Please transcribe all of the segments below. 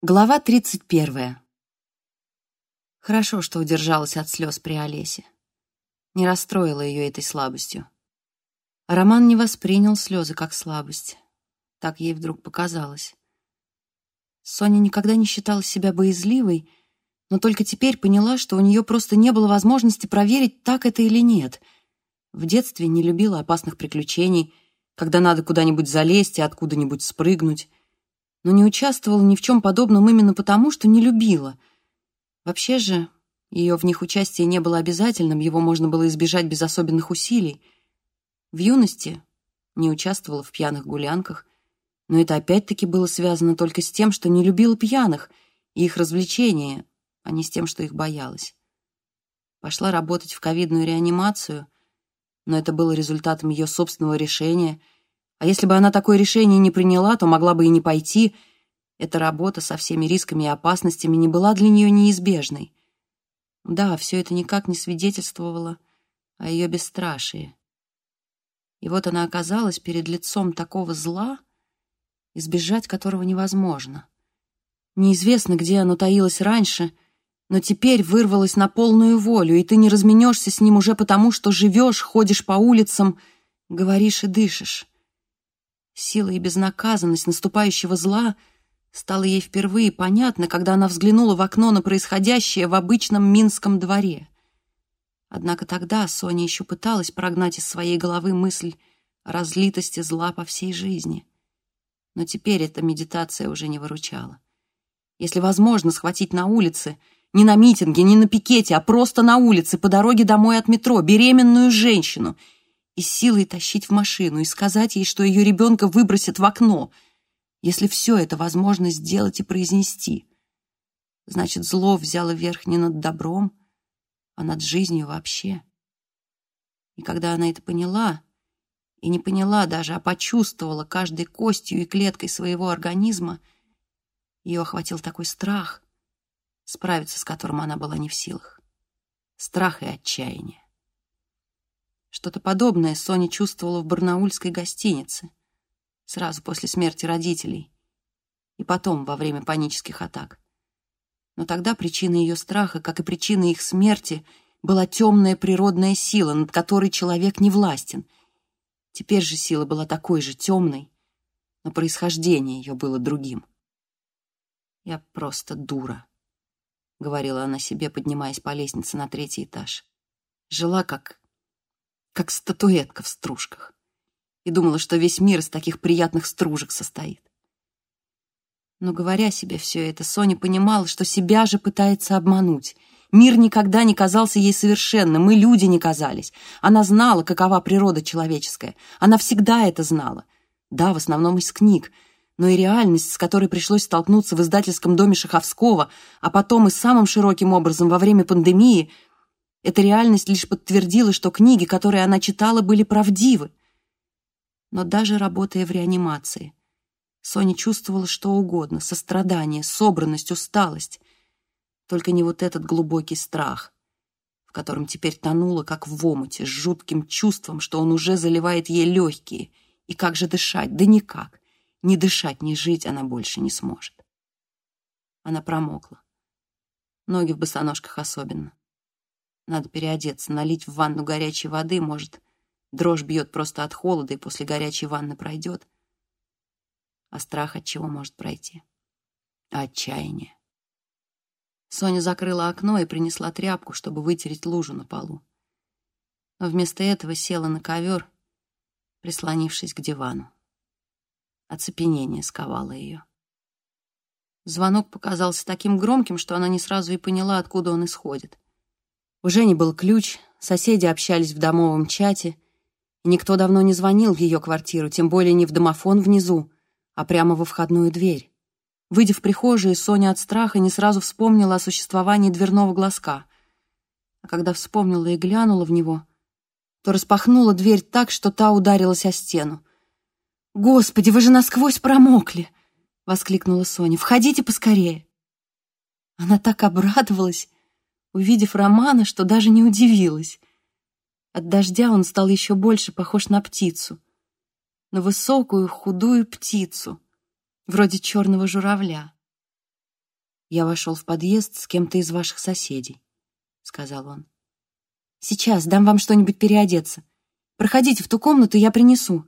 Глава 31. Хорошо, что удержалась от слез при Олесе. Не расстроила ее этой слабостью. Роман не воспринял слезы как слабость. Так ей вдруг показалось. Соня никогда не считала себя боязливой, но только теперь поняла, что у нее просто не было возможности проверить, так это или нет. В детстве не любила опасных приключений, когда надо куда-нибудь залезть и откуда-нибудь спрыгнуть но не участвовала ни в чем подобном именно потому, что не любила. Вообще же, ее в них участие не было обязательным, его можно было избежать без особенных усилий. В юности не участвовала в пьяных гулянках, но это опять-таки было связано только с тем, что не любила пьяных и их развлечения, а не с тем, что их боялась. Пошла работать в ковидную реанимацию, но это было результатом ее собственного решения — а если бы она такое решение не приняла, то могла бы и не пойти. Эта работа со всеми рисками и опасностями не была для нее неизбежной. Да, все это никак не свидетельствовало о ее бесстрашии. И вот она оказалась перед лицом такого зла, избежать которого невозможно. Неизвестно, где оно таилось раньше, но теперь вырвалось на полную волю, и ты не разменешься с ним уже потому, что живешь, ходишь по улицам, говоришь и дышишь. Сила и безнаказанность наступающего зла стало ей впервые понятно, когда она взглянула в окно на происходящее в обычном Минском дворе. Однако тогда Соня еще пыталась прогнать из своей головы мысль о разлитости зла по всей жизни. Но теперь эта медитация уже не выручала. Если возможно схватить на улице, не на митинге, не на пикете, а просто на улице, по дороге домой от метро, беременную женщину — и силой тащить в машину и сказать ей, что ее ребенка выбросят в окно, если все это возможно сделать и произнести. Значит, зло взяло верх не над добром, а над жизнью вообще. И когда она это поняла, и не поняла даже, а почувствовала каждой костью и клеткой своего организма, ее охватил такой страх, справиться с которым она была не в силах. Страх и отчаяние. Что-то подобное Соня чувствовала в барнаульской гостинице, сразу после смерти родителей, и потом, во время панических атак. Но тогда причиной ее страха, как и причиной их смерти, была темная природная сила, над которой человек не властен. Теперь же сила была такой же темной, но происхождение ее было другим. «Я просто дура», — говорила она себе, поднимаясь по лестнице на третий этаж. Жила как как статуэтка в стружках, и думала, что весь мир из таких приятных стружек состоит. Но, говоря себе все это, Соня понимала, что себя же пытается обмануть. Мир никогда не казался ей совершенным, мы люди не казались. Она знала, какова природа человеческая. Она всегда это знала. Да, в основном из книг, но и реальность, с которой пришлось столкнуться в издательском доме Шаховского, а потом и самым широким образом во время пандемии — эта реальность лишь подтвердила, что книги, которые она читала, были правдивы. Но даже работая в реанимации, Соня чувствовала что угодно — сострадание, собранность, усталость. Только не вот этот глубокий страх, в котором теперь тонула, как в омуте, с жутким чувством, что он уже заливает ей легкие. И как же дышать? Да никак. Ни дышать, ни жить она больше не сможет. Она промокла. Ноги в босоножках особенно. Надо переодеться, налить в ванну горячей воды, может, дрожь бьет просто от холода и после горячей ванны пройдет. А страх от чего может пройти? Отчаяние. Соня закрыла окно и принесла тряпку, чтобы вытереть лужу на полу. Но вместо этого села на ковер, прислонившись к дивану. Оцепенение сковало ее. Звонок показался таким громким, что она не сразу и поняла, откуда он исходит. У Жени был ключ, соседи общались в домовом чате, и никто давно не звонил в ее квартиру, тем более не в домофон внизу, а прямо во входную дверь. Выйдя в прихожую, Соня от страха не сразу вспомнила о существовании дверного глазка. А когда вспомнила и глянула в него, то распахнула дверь так, что та ударилась о стену. «Господи, вы же насквозь промокли!» — воскликнула Соня. «Входите поскорее!» Она так обрадовалась, увидев Романа, что даже не удивилась. От дождя он стал еще больше похож на птицу. На высокую, худую птицу, вроде черного журавля. «Я вошел в подъезд с кем-то из ваших соседей», — сказал он. «Сейчас дам вам что-нибудь переодеться. Проходите в ту комнату, я принесу».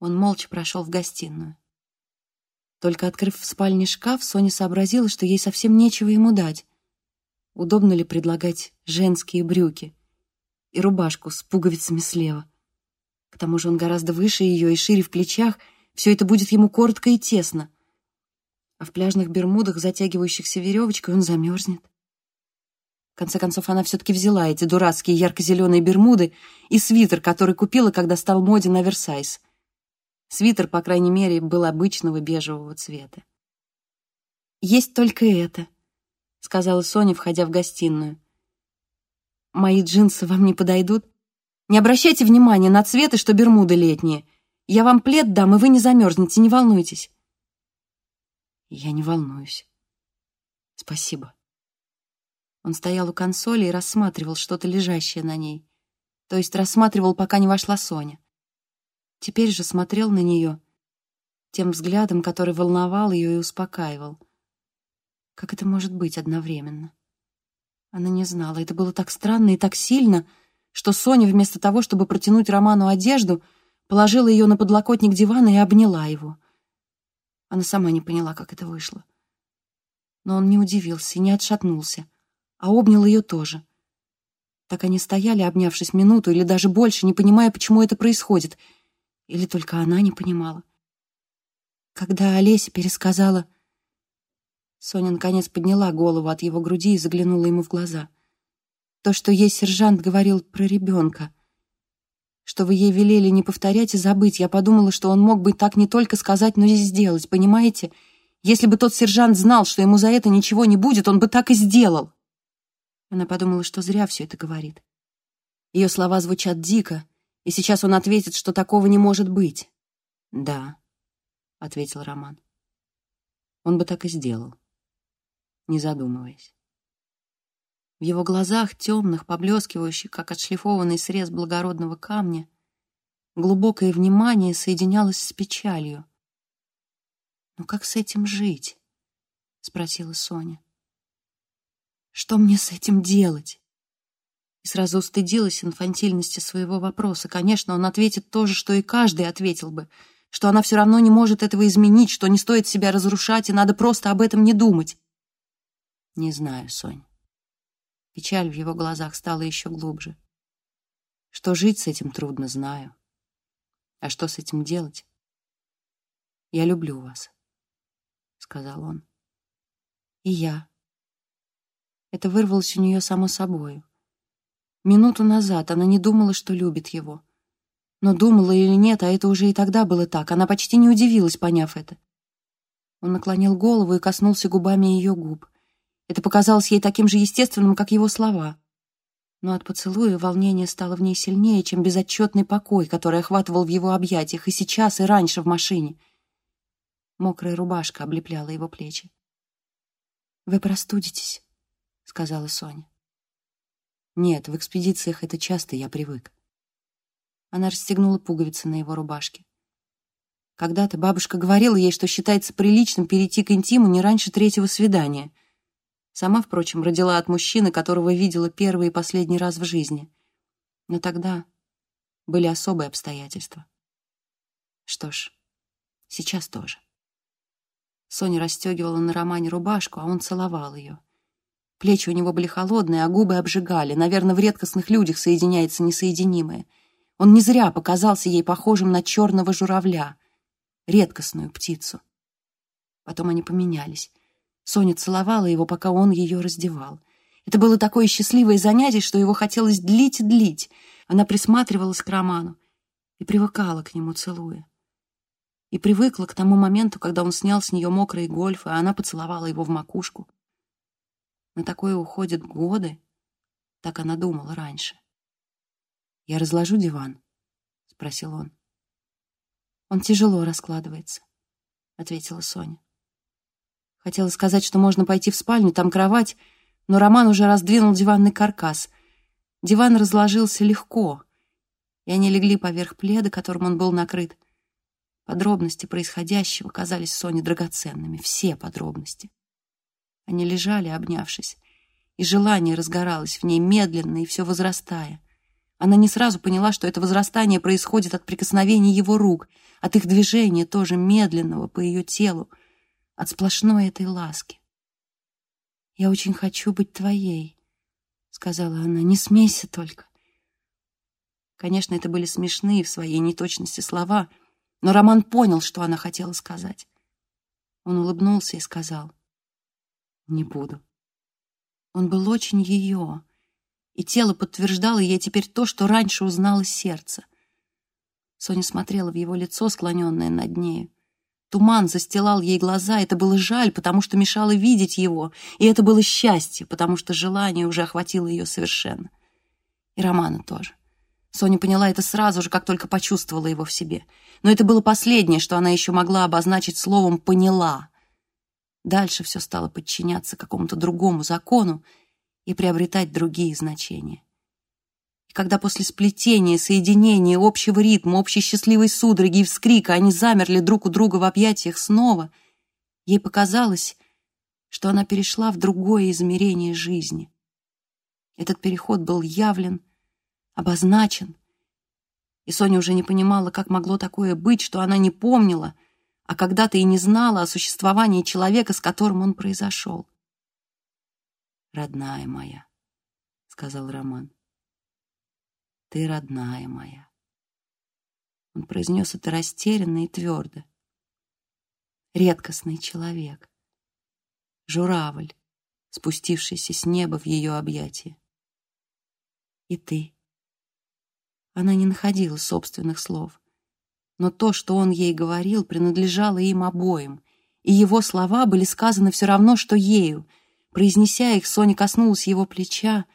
Он молча прошел в гостиную. Только открыв в спальне шкаф, Соня сообразила, что ей совсем нечего ему дать. Удобно ли предлагать женские брюки и рубашку с пуговицами слева? К тому же он гораздо выше ее и шире в плечах, все это будет ему коротко и тесно а в пляжных бермудах, затягивающихся веревочкой, он замерзнет. В конце концов, она все-таки взяла эти дурацкие ярко-зеленые бермуды и свитер, который купила, когда стал моден на Версайз. Свитер, по крайней мере, был обычного бежевого цвета. «Есть только это», — сказала Соня, входя в гостиную. «Мои джинсы вам не подойдут? Не обращайте внимания на цветы, что бермуды летние. Я вам плед дам, и вы не замерзнете, не волнуйтесь». Я не волнуюсь. Спасибо. Он стоял у консоли и рассматривал что-то лежащее на ней. То есть рассматривал, пока не вошла Соня. Теперь же смотрел на нее тем взглядом, который волновал ее и успокаивал. Как это может быть одновременно? Она не знала. Это было так странно и так сильно, что Соня вместо того, чтобы протянуть Роману одежду, положила ее на подлокотник дивана и обняла его — она сама не поняла, как это вышло. Но он не удивился, не отшатнулся, а обнял ее тоже. Так они стояли, обнявшись минуту или даже больше, не понимая, почему это происходит. Или только она не понимала. Когда Олеся пересказала... Соня наконец подняла голову от его груди и заглянула ему в глаза. То, что ей сержант говорил про ребенка — что вы ей велели не повторять и забыть. Я подумала, что он мог бы так не только сказать, но и сделать, понимаете? Если бы тот сержант знал, что ему за это ничего не будет, он бы так и сделал. Она подумала, что зря все это говорит. Ее слова звучат дико, и сейчас он ответит, что такого не может быть. «Да», — ответил Роман. Он бы так и сделал, не задумываясь. В его глазах, темных, поблескивающих, как отшлифованный срез благородного камня, глубокое внимание соединялось с печалью. «Но как с этим жить?» — спросила Соня. «Что мне с этим делать?» И сразу устыдилась инфантильности своего вопроса. Конечно, он ответит то же, что и каждый ответил бы, что она все равно не может этого изменить, что не стоит себя разрушать, и надо просто об этом не думать. «Не знаю, Сонь. Печаль в его глазах стала еще глубже. Что жить с этим трудно, знаю. А что с этим делать? Я люблю вас, — сказал он. И я. Это вырвалось у нее само собою. Минуту назад она не думала, что любит его. Но думала или нет, а это уже и тогда было так. Она почти не удивилась, поняв это. Он наклонил голову и коснулся губами ее губ. Это показалось ей таким же естественным, как его слова. Но от поцелуя волнение стало в ней сильнее, чем безотчетный покой, который охватывал в его объятиях и сейчас, и раньше в машине. Мокрая рубашка облепляла его плечи. «Вы простудитесь», — сказала Соня. «Нет, в экспедициях это часто, я привык». Она расстегнула пуговицы на его рубашке. Когда-то бабушка говорила ей, что считается приличным перейти к интиму не раньше третьего свидания — Сама, впрочем, родила от мужчины, которого видела первый и последний раз в жизни. Но тогда были особые обстоятельства. Что ж, сейчас тоже. Соня расстегивала на Романе рубашку, а он целовал ее. Плечи у него были холодные, а губы обжигали. Наверное, в редкостных людях соединяется несоединимое. Он не зря показался ей похожим на черного журавля, редкостную птицу. Потом они поменялись. Соня целовала его, пока он ее раздевал. Это было такое счастливое занятие, что его хотелось длить и длить. Она присматривалась к Роману и привыкала к нему, целуя. И привыкла к тому моменту, когда он снял с нее мокрые гольфы, а она поцеловала его в макушку. На такое уходят годы, так она думала раньше. «Я разложу диван?» — спросил он. «Он тяжело раскладывается», — ответила Соня. Хотела сказать, что можно пойти в спальню, там кровать, но Роман уже раздвинул диванный каркас. Диван разложился легко, и они легли поверх пледа, которым он был накрыт. Подробности происходящего казались Соне драгоценными, все подробности. Они лежали, обнявшись, и желание разгоралось в ней медленно и все возрастая. Она не сразу поняла, что это возрастание происходит от прикосновения его рук, от их движения, тоже медленного по ее телу, от сплошной этой ласки. «Я очень хочу быть твоей», — сказала она, — «не смейся только». Конечно, это были смешные в своей неточности слова, но Роман понял, что она хотела сказать. Он улыбнулся и сказал, «Не буду». Он был очень ее, и тело подтверждало ей теперь то, что раньше узнало сердце. Соня смотрела в его лицо, склоненное над нею. Туман застилал ей глаза, это было жаль, потому что мешало видеть его, и это было счастье, потому что желание уже охватило ее совершенно. И Романа тоже. Соня поняла это сразу же, как только почувствовала его в себе. Но это было последнее, что она еще могла обозначить словом «поняла». Дальше все стало подчиняться какому-то другому закону, и приобретать другие значения. И когда после сплетения, соединения, общего ритма, общей счастливой судороги и вскрика они замерли друг у друга в объятиях снова, ей показалось, что она перешла в другое измерение жизни. Этот переход был явлен, обозначен, и Соня уже не понимала, как могло такое быть, что она не помнила, а когда-то и не знала о существовании человека, с которым он произошел родная моя, — сказал Роман. Ты родная моя. Он произнес это растерянно и твердо. Редкостный человек. Журавль, спустившийся с неба в ее объятия. И ты. Она не находила собственных слов. Но то, что он ей говорил, принадлежало им обоим, и его слова были сказаны все равно, что ею — Произнеся их, Соня коснулась его плеча,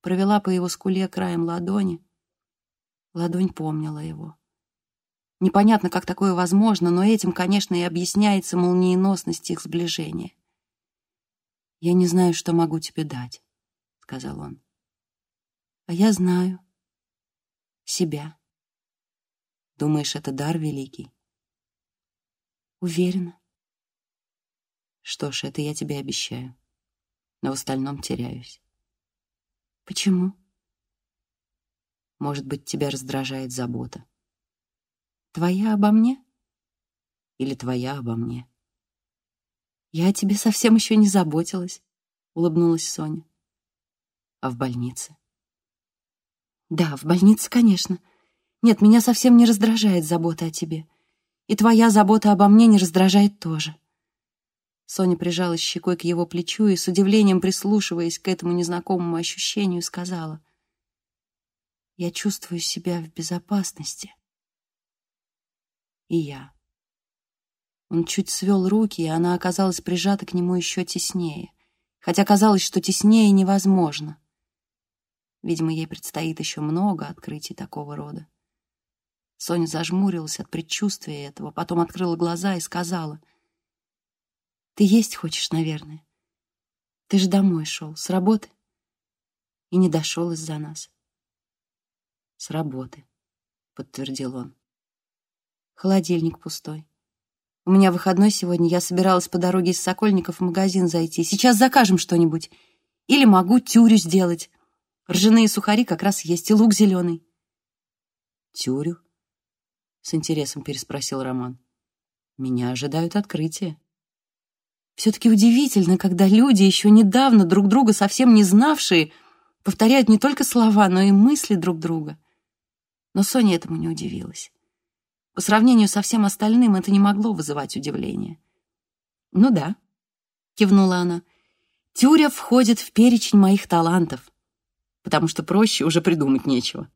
провела по его скуле краем ладони. Ладонь помнила его. Непонятно, как такое возможно, но этим, конечно, и объясняется молниеносность их сближения. «Я не знаю, что могу тебе дать», — сказал он. «А я знаю. Себя. Думаешь, это дар великий?» «Уверена». «Что ж, это я тебе обещаю но в остальном теряюсь. Почему? Может быть, тебя раздражает забота. Твоя обо мне? Или твоя обо мне? Я о тебе совсем еще не заботилась, улыбнулась Соня. А в больнице? Да, в больнице, конечно. Нет, меня совсем не раздражает забота о тебе. И твоя забота обо мне не раздражает тоже. Соня прижалась щекой к его плечу и, с удивлением прислушиваясь к этому незнакомому ощущению, сказала, «Я чувствую себя в безопасности». И я. Он чуть свел руки, и она оказалась прижата к нему еще теснее, хотя казалось, что теснее невозможно. Видимо, ей предстоит еще много открытий такого рода. Соня зажмурилась от предчувствия этого, потом открыла глаза и сказала — ты есть хочешь, наверное. Ты же домой шел, с работы. И не дошел из-за нас. С работы, подтвердил он. Холодильник пустой. У меня выходной сегодня, я собиралась по дороге из Сокольников в магазин зайти. Сейчас закажем что-нибудь. Или могу тюрю сделать. Ржаные сухари как раз есть, и лук зеленый. Тюрю? С интересом переспросил Роман. Меня ожидают открытия. Все-таки удивительно, когда люди, еще недавно друг друга совсем не знавшие, повторяют не только слова, но и мысли друг друга. Но Соня этому не удивилась. По сравнению со всем остальным это не могло вызывать удивления. «Ну да», — кивнула она, — «тюря входит в перечень моих талантов, потому что проще уже придумать нечего».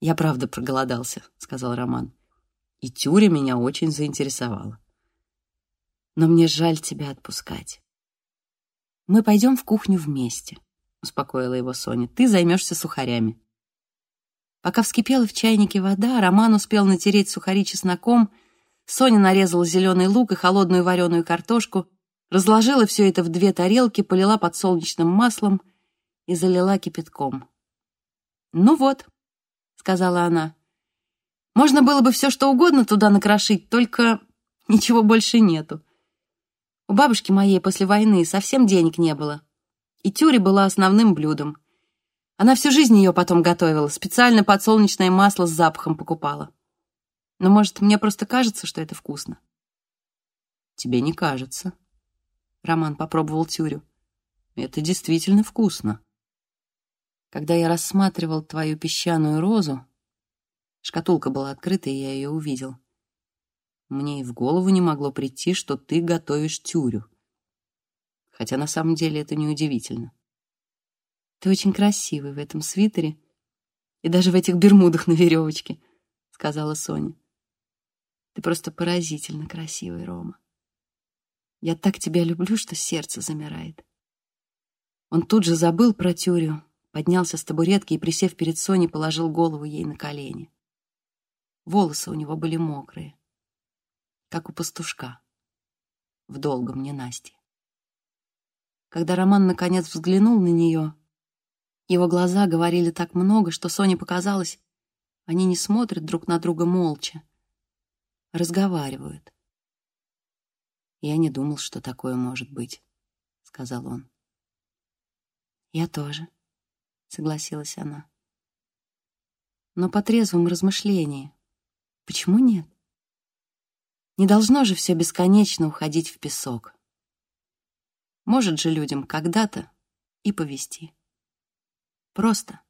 «Я правда проголодался», — сказал Роман. «И тюря меня очень заинтересовала» но мне жаль тебя отпускать. Мы пойдем в кухню вместе, успокоила его Соня. Ты займешься сухарями. Пока вскипела в чайнике вода, Роман успел натереть сухари чесноком, Соня нарезала зеленый лук и холодную вареную картошку, разложила все это в две тарелки, полила подсолнечным маслом и залила кипятком. «Ну вот», — сказала она, — «можно было бы все что угодно туда накрошить, только ничего больше нету. У бабушки моей после войны совсем денег не было. И тюри была основным блюдом. Она всю жизнь ее потом готовила, специально подсолнечное масло с запахом покупала. Но, может, мне просто кажется, что это вкусно. Тебе не кажется. Роман попробовал тюрю. Это действительно вкусно. Когда я рассматривал твою песчаную розу, шкатулка была открыта, и я ее увидел. Мне и в голову не могло прийти, что ты готовишь тюрю. Хотя на самом деле это неудивительно. Ты очень красивый в этом свитере и даже в этих бермудах на веревочке, сказала Соня. Ты просто поразительно красивый, Рома. Я так тебя люблю, что сердце замирает. Он тут же забыл про тюрю, поднялся с табуретки и, присев перед Соней, положил голову ей на колени. Волосы у него были мокрые, как у пастушка в долгом ненастье. Когда Роман наконец взглянул на нее, его глаза говорили так много, что Соне показалось, они не смотрят друг на друга молча, а разговаривают. «Я не думал, что такое может быть», — сказал он. «Я тоже», — согласилась она. Но по трезвому размышлению, почему нет? Не должно же все бесконечно уходить в песок. Может же людям когда-то и повести. Просто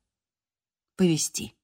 повести.